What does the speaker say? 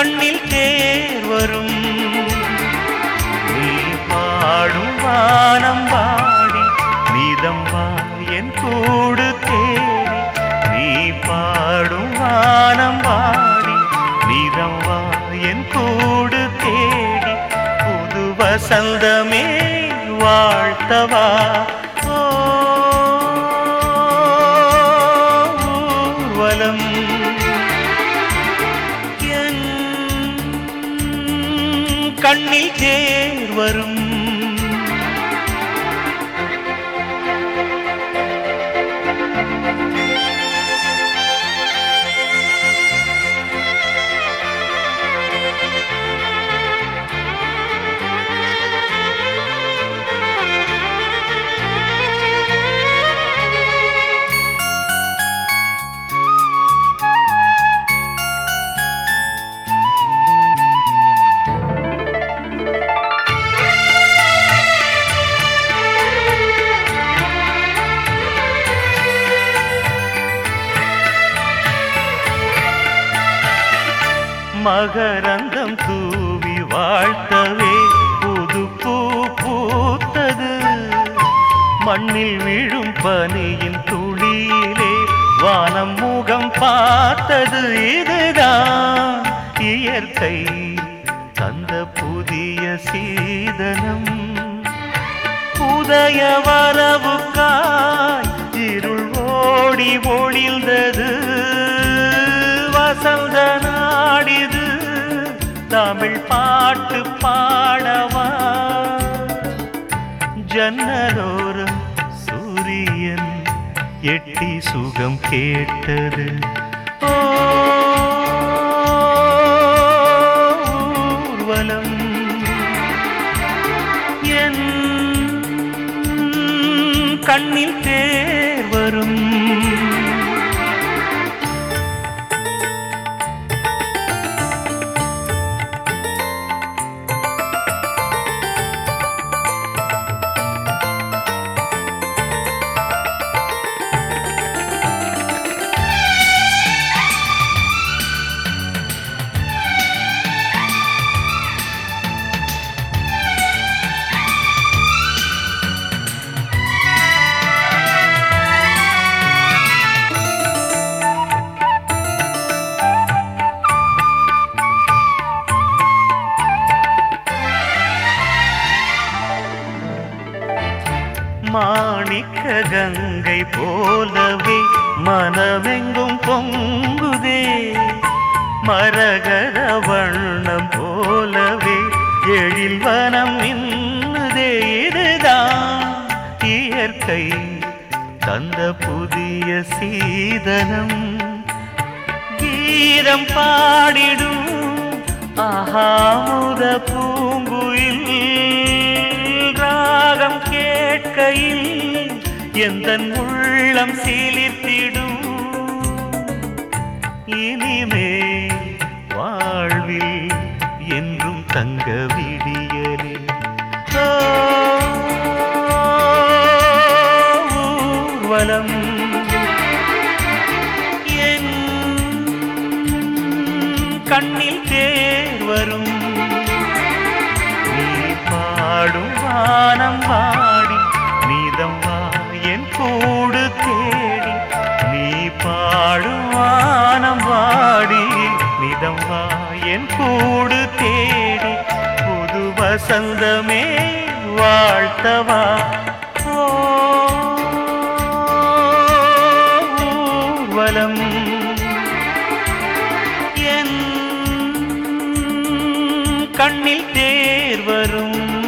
கண்ணில் தேர் வரும். நீ பாடும் வானம் பாடி மீதம் வாயன் கூடு தேரி நீ பாடும் வானம் பாடி மீதம் வாயன் கூடு தேடி. புது வசந்தமே வாழ்த்தவா? ஊர்வலம். கண்ணில் தேர் வரும் மகரந்தம் தூவி வாழ்த்தவே. புது பூ பூத்தது. மண்ணில் விழும் பனியின் துளியிலே வானம் முகம் பார்த்தது. இதுதான் இயற்கை தந்த புதிய சீதனம். உதய வரவுக்காய் இருள் ஓடி ஒளிந்தது. வசந்தன தமிழ் பாட்டு பாடவா? ஜன்னலோரம் சூரியன் எட்டி சுகம் கேட்டது. ஓ, ஊர்வலம். என் கண்ணில் தேர் வரும். மாணிக்க கங்கை போலவே மனமெங்கும் பொங்குதே. மரகர வண்ணம் போலவே எழில் வனம் மின்னுதே. இதுதான் இயற்கை தந்த புதிய சீதனம். கீதம் பாடிடும் ஆகாமுத பூங்குயில் எந்த உள்ளம் சீலித்திடும் இனிமே வாழ்வில் என்றும் தங்க விடியலே. ஓ, ஊர்வலம் என் கண்ணில் தேர் வரும். நீ பாடும் வானம் வா நீதம் வா என் கூடு தேடி புது வசந்தமே வாழ்த்தவா? ஓ, ஊர்வலம் என் கண்ணில் தேர்வரும் வரும்